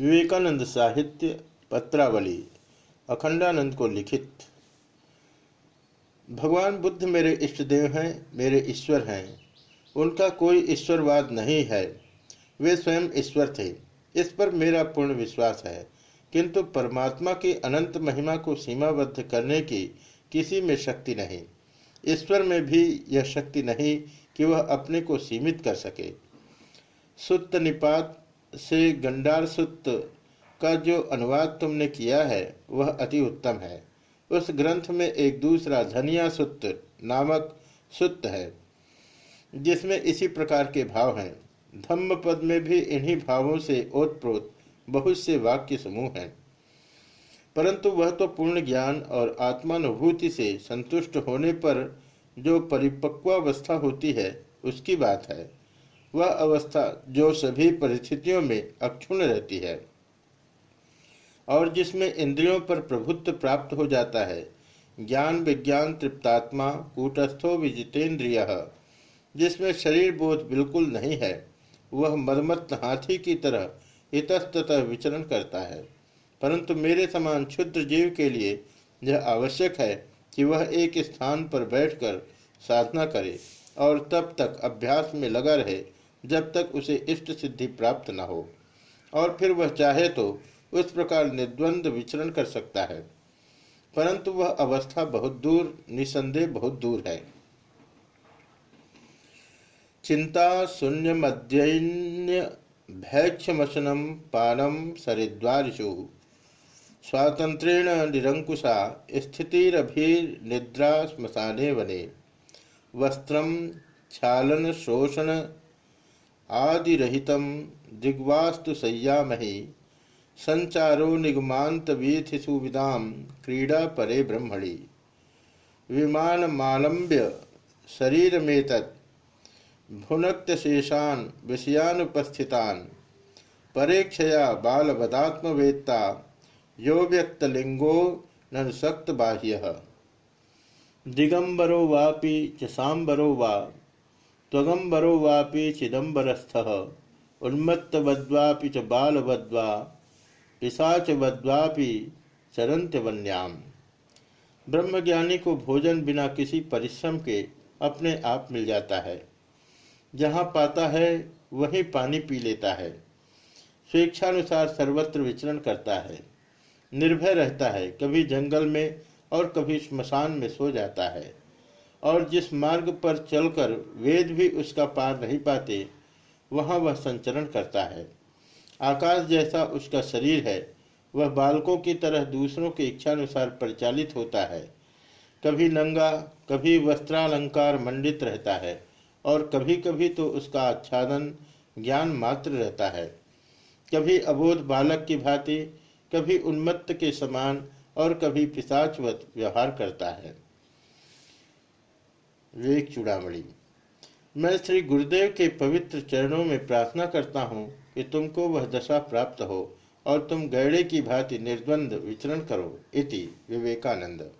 विवेकानंद साहित्य पत्रावली, अखंडानंद को लिखित। भगवान बुद्ध मेरे इष्ट देव हैं, मेरे ईश्वर हैं। उनका कोई ईश्वरवाद नहीं है। वे स्वयं ईश्वर थे। इस पर मेरा पूर्ण विश्वास है। किंतु परमात्मा की अनंत महिमा को सीमाबद्ध करने की किसी में शक्ति नहीं। ईश्वर में भी यह शक्ति नहीं कि वह अपने को सीमित कर सके। सुत्त निपात से गंडार सुत्त का जो अनुवाद तुमने किया है, वह अति उत्तम है। उस ग्रंथ में एक दूसरा धनिया सुत्त नामक सुत्त है, जिसमें इसी प्रकार के भाव हैं। धम्म पद में भी इन्हीं भावों से ओतप्रोत बहुत से वाक्य समूह हैं। परंतु वह तो पूर्ण ज्ञान और आत्मानुभूति से संतुष्ट होने पर जो परिपक्वावस्था होती है, उसकी बात है। वह अवस्था जो सभी परिस्थितियों में अक्षुण रहती है। और जिसमें इंद्रियों पर प्रभुत्व प्राप्त हो जाता है, ज्ञान विज्ञान तृप्तात्मा, कूटस्थो विजितेंद्रिय जिसमें शरीर बोध बिल्कुल नहीं है, वह मदमत हाथी की तरह इतस्तः विचरण करता है। परंतु मेरे समान क्षुद्र जीव के लिए यह आवश्यक है कि वह एक स्थान पर बैठकर साधना करे और तब तक अभ्यास में लगा रहे जब तक उसे इष्ट सिद्धि प्राप्त न हो। और फिर वह चाहे तो उस प्रकार निर्द्वंद विचरण कर सकता है। परंतु वह अवस्था बहुत दूर, निसंदेह बहुत दूर है। चिंता शून्य मध्यन्य भैक्षमशनम पानम सरिद्वारिशु स्वातंत्रेण निरंकुशा स्थितिरभिनिद्रा श्मशाने वने। वस्त्र क्षालन शोषण आदिरहित दिग्वास्तु संयामही, संचारो निगमांत वीथिसुविदाम क्रीडा परे ब्रह्मणि। विमान मालंब्य शरीर में भुनक्तशेषान विषयानुपस्थितान, परेक्षया बालवदात्मवेत्ता यो व्यक्तलिंगो ननुसक्त बाह्य दिगंबरो वापि च सांबरो वा त्वगंबरो वापि चिदम्बरस्थ। उन्मत्तवद्वापि च बालवद्वा पिशाचवद्वापि चरंत्यवन्याम ब्रह्मज्ञानी को भोजन बिना किसी परिश्रम के अपने आप मिल जाता है। जहाँ पाता है, वहीं पानी पी लेता है। स्वेच्छानुसार सर्वत्र विचरण करता है। निर्भय रहता है, कभी जंगल में और कभी स्मशान में सो जाता है। और जिस मार्ग पर चलकर वेद भी उसका पार नहीं पाते, वहाँ वह संचरण करता है। आकाश जैसा उसका शरीर है, वह बालकों की तरह दूसरों की इच्छानुसार परिचालित होता है। कभी नंगा, कभी वस्त्रालंकार मंडित रहता है, और कभी कभी तो उसका आच्छादन ज्ञान मात्र रहता है। कभी अबोध बालक की भांति, कभी उन्मत्त के समान, और कभी पिशाचवत व्यवहार करता है। विवेक चूड़ामणि मैं श्री गुरुदेव के पवित्र चरणों में प्रार्थना करता हूँ कि तुमको वह दशा प्राप्त हो और तुम गैड़े की भांति निर्द्वंद विचरण करो, इति विवेकानंद।